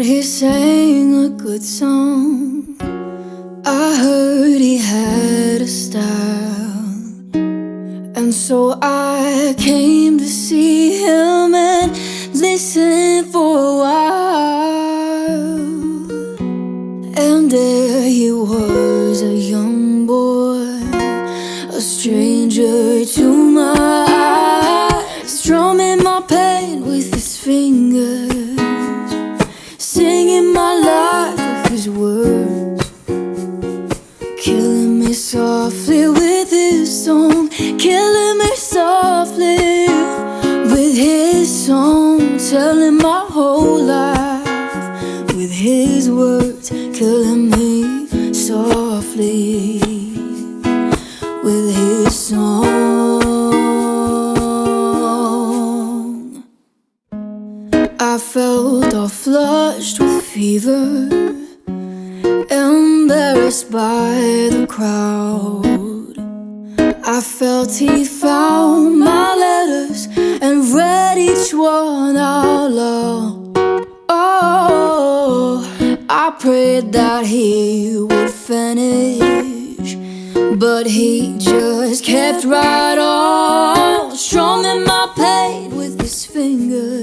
heard he sang a good song. I heard he had a style. And so I came to see him and listen for a while. And there he was, a young boy, a stranger to my softly with his song, killing me softly. With his song, telling my whole life. With his words, killing me softly. With his song. I felt all flushed with fever, embarrassed by the crowd. I felt he found my letters and read each one out loud. Oh, I prayed that he would finish, but he just kept right on, strumming my pain with his fingers,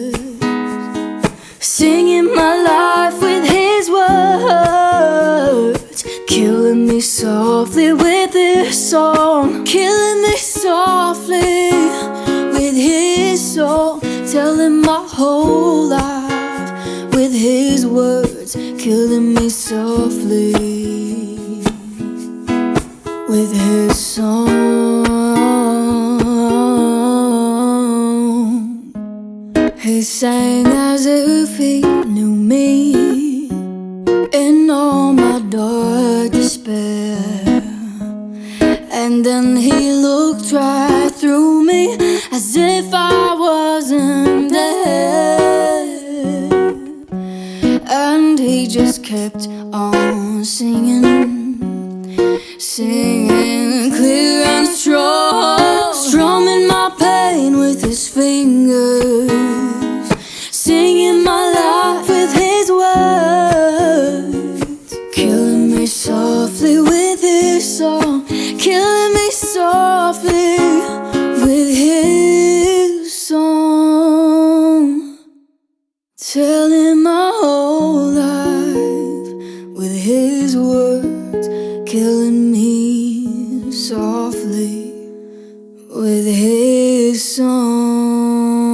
song, killing me softly with his song, telling my whole life with his words, killing me softly with his song. He sang as if he knew me And then he looked right through me as if I wasn't there. And he just kept on singing, singing clear softly with his song.